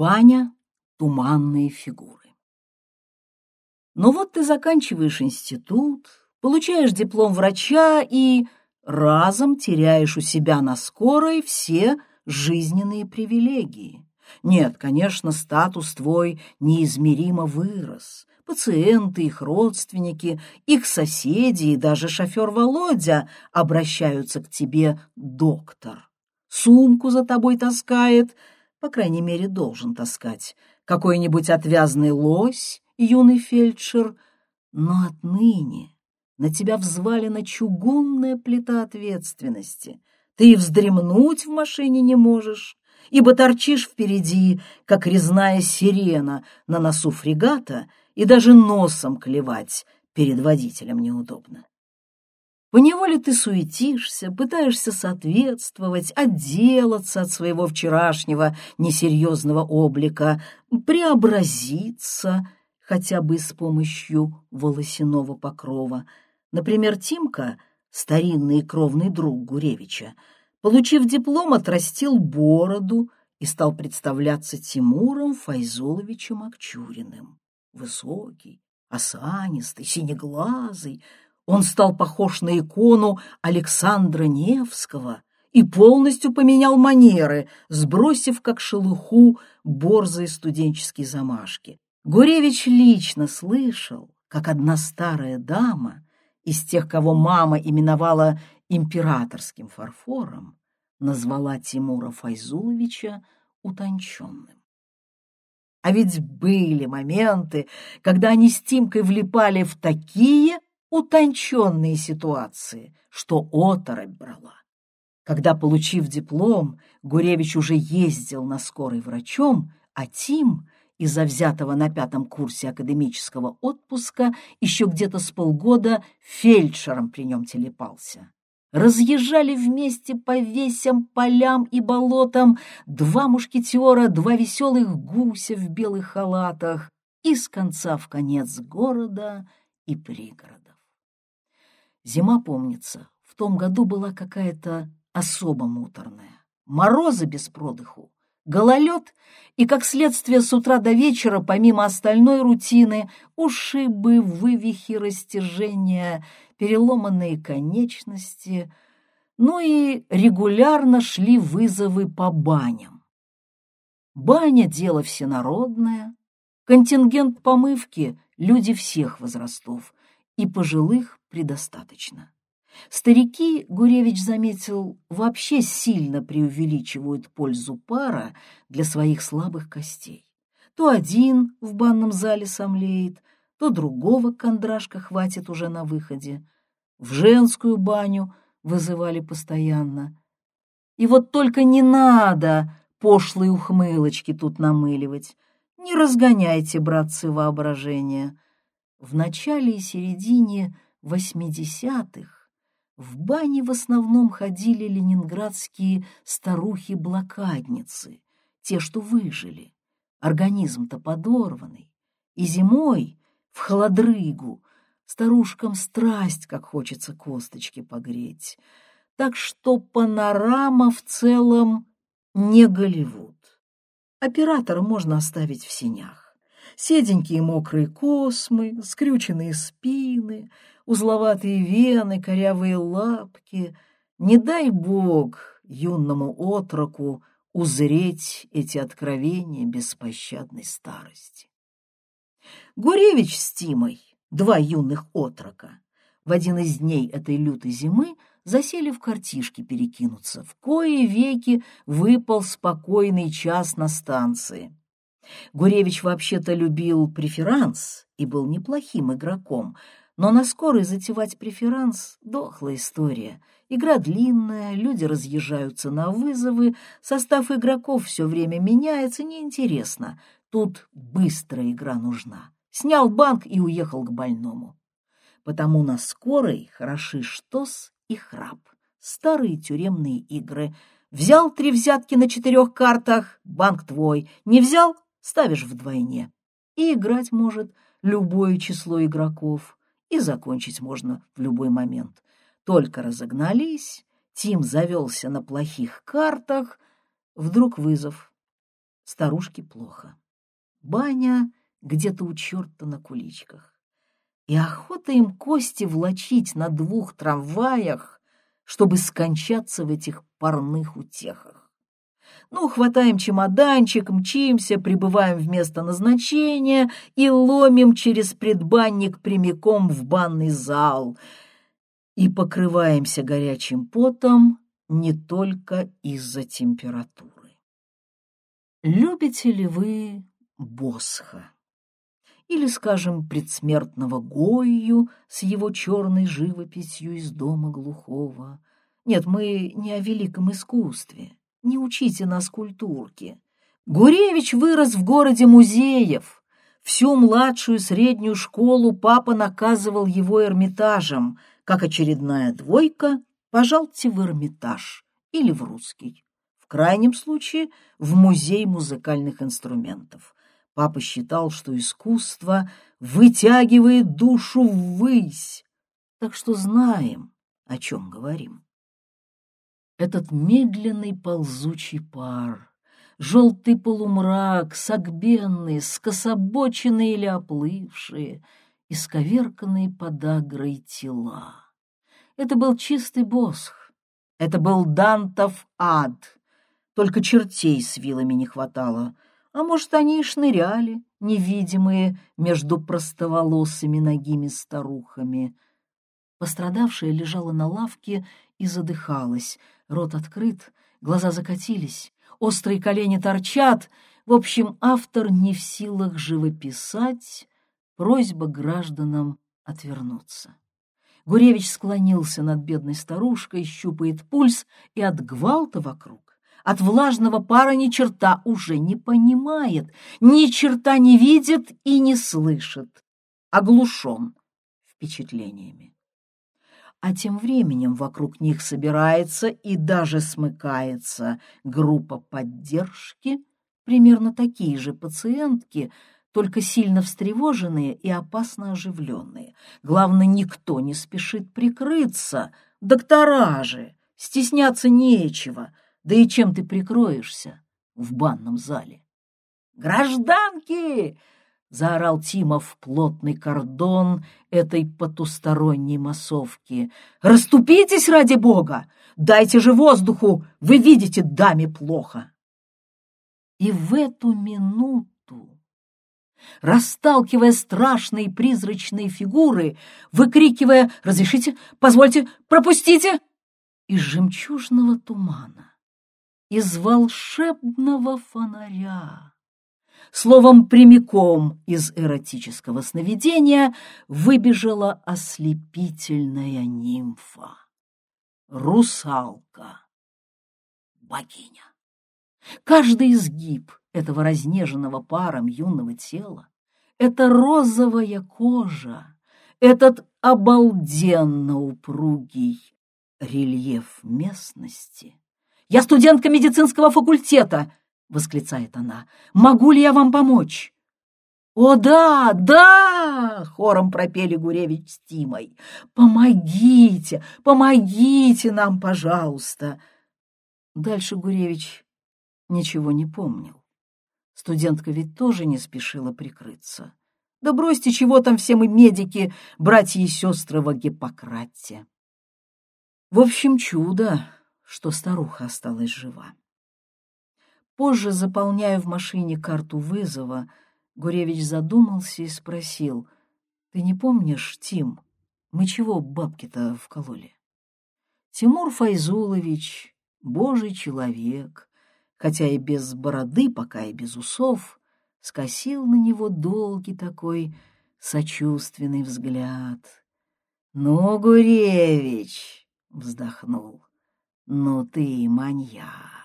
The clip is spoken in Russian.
Баня — туманные фигуры. Ну вот ты заканчиваешь институт, получаешь диплом врача и разом теряешь у себя на скорой все жизненные привилегии. Нет, конечно, статус твой неизмеримо вырос. Пациенты, их родственники, их соседи и даже шофер Володя обращаются к тебе «доктор». Сумку за тобой таскает, по крайней мере, должен таскать, какой-нибудь отвязный лось, юный фельдшер. Но отныне на тебя взвалена чугунная плита ответственности. Ты и вздремнуть в машине не можешь, ибо торчишь впереди, как резная сирена на носу фрегата, и даже носом клевать перед водителем неудобно. Поневоле ты суетишься, пытаешься соответствовать, отделаться от своего вчерашнего несерьезного облика, преобразиться хотя бы с помощью волосяного покрова. Например, Тимка, старинный кровный друг Гуревича, получив диплом, отрастил бороду и стал представляться Тимуром Файзуловичем Акчуриным. Высокий, осанистый, синеглазый, он стал похож на икону Александра Невского и полностью поменял манеры, сбросив как шелуху борзые студенческие замашки. Гуревич лично слышал, как одна старая дама из тех, кого мама именовала императорским фарфором, назвала Тимура Файзуловича утонченным. А ведь были моменты, когда они с Тимкой влипали в такие утонченные ситуации, что оторопь брала. Когда, получив диплом, Гуревич уже ездил на скорой врачом, а Тим из-за взятого на пятом курсе академического отпуска еще где-то с полгода фельдшером при нем телепался. Разъезжали вместе по весям, полям и болотам два мушкетера, два веселых гуся в белых халатах и с конца в конец города и пригорода. Зима, помнится, в том году была какая-то особо муторная. Морозы без продыху, гололед и, как следствие, с утра до вечера, помимо остальной рутины, ушибы, вывихи, растяжения, переломанные конечности, ну и регулярно шли вызовы по баням. Баня — дело всенародное, контингент помывки — люди всех возрастов, и пожилых предостаточно. Старики, Гуревич заметил, вообще сильно преувеличивают пользу пара для своих слабых костей. То один в банном зале сомлеет, то другого кондрашка хватит уже на выходе. В женскую баню вызывали постоянно. И вот только не надо пошлые ухмылочки тут намыливать. Не разгоняйте, братцы, воображение. В начале и середине восьмидесятых в бане в основном ходили ленинградские старухи-блокадницы, те, что выжили. Организм-то подорванный. И зимой в холодрыгу старушкам страсть, как хочется косточки погреть. Так что панорама в целом не Голливуд. Оператора можно оставить в синях седенькие мокрые космы, скрюченные спины, узловатые вены, корявые лапки. Не дай бог юному отроку узреть эти откровения беспощадной старости. Гуревич с Тимой, два юных отрока, в один из дней этой лютой зимы засели в картишки перекинуться. В кои веки выпал спокойный час на станции. Гуревич вообще-то любил преферанс и был неплохим игроком, но на скорой затевать преферанс — дохлая история. Игра длинная, люди разъезжаются на вызовы, состав игроков все время меняется, неинтересно. Тут быстрая игра нужна. Снял банк и уехал к больному. Потому на скорой хороши штос и храп. Старые тюремные игры. Взял три взятки на четырех картах — банк твой. Не взял ставишь вдвойне. И играть может любое число игроков, и закончить можно в любой момент. Только разогнались, Тим завелся на плохих картах, вдруг вызов. Старушке плохо. Баня где-то у черта на куличках. И охота им кости влочить на двух трамваях, чтобы скончаться в этих парных утехах. Ну, хватаем чемоданчик, мчимся, прибываем в место назначения и ломим через предбанник прямиком в банный зал и покрываемся горячим потом не только из-за температуры. Любите ли вы Босха? Или, скажем, предсмертного Гойю с его черной живописью из дома глухого? Нет, мы не о великом искусстве не учите нас культурке. Гуревич вырос в городе музеев. Всю младшую среднюю школу папа наказывал его Эрмитажем, как очередная двойка «пожалуйте в Эрмитаж» или в русский. В крайнем случае в музей музыкальных инструментов. Папа считал, что искусство вытягивает душу ввысь, так что знаем, о чем говорим этот медленный ползучий пар, желтый полумрак, согбенные, скособоченные или оплывшие, исковерканные подагрой тела. Это был чистый босх, это был Дантов ад, только чертей с вилами не хватало, а может, они и шныряли, невидимые между простоволосыми ногими старухами. Пострадавшая лежала на лавке и задыхалась, Рот открыт, глаза закатились, острые колени торчат. В общем, автор не в силах живописать, просьба гражданам отвернуться. Гуревич склонился над бедной старушкой, щупает пульс, и от гвалта вокруг, от влажного пара ни черта уже не понимает, ни черта не видит и не слышит, оглушен впечатлениями а тем временем вокруг них собирается и даже смыкается группа поддержки, примерно такие же пациентки, только сильно встревоженные и опасно оживленные. Главное, никто не спешит прикрыться. Доктора же, стесняться нечего. Да и чем ты прикроешься в банном зале? «Гражданки!» — заорал Тима в плотный кордон этой потусторонней массовки. «Раступитесь ради бога! Дайте же воздуху! Вы видите, даме плохо!» И в эту минуту, расталкивая страшные призрачные фигуры, выкрикивая «Разрешите! Позвольте! Пропустите!» из жемчужного тумана, из волшебного фонаря, Словом, прямиком из эротического сновидения выбежала ослепительная нимфа. Русалка. Богиня. Каждый изгиб этого разнеженного паром юного тела, эта розовая кожа, этот обалденно упругий рельеф местности. «Я студентка медицинского факультета!» — восклицает она. «Могу ли я вам помочь?» «О, да, да!» — хором пропели Гуревич с Тимой. «Помогите, помогите нам, пожалуйста!» Дальше Гуревич ничего не помнил. Студентка ведь тоже не спешила прикрыться. Да бросьте, чего там все мы медики, братья и сестры во Гиппократе. В общем, чудо, что старуха осталась жива. Позже, заполняя в машине карту вызова, Гуревич задумался и спросил, «Ты не помнишь, Тим, мы чего бабки-то вкололи?» Тимур Файзулович, божий человек, хотя и без бороды, пока и без усов, скосил на него долгий такой сочувственный взгляд. «Ну, Гуревич!» — вздохнул. «Ну ты маньяк!»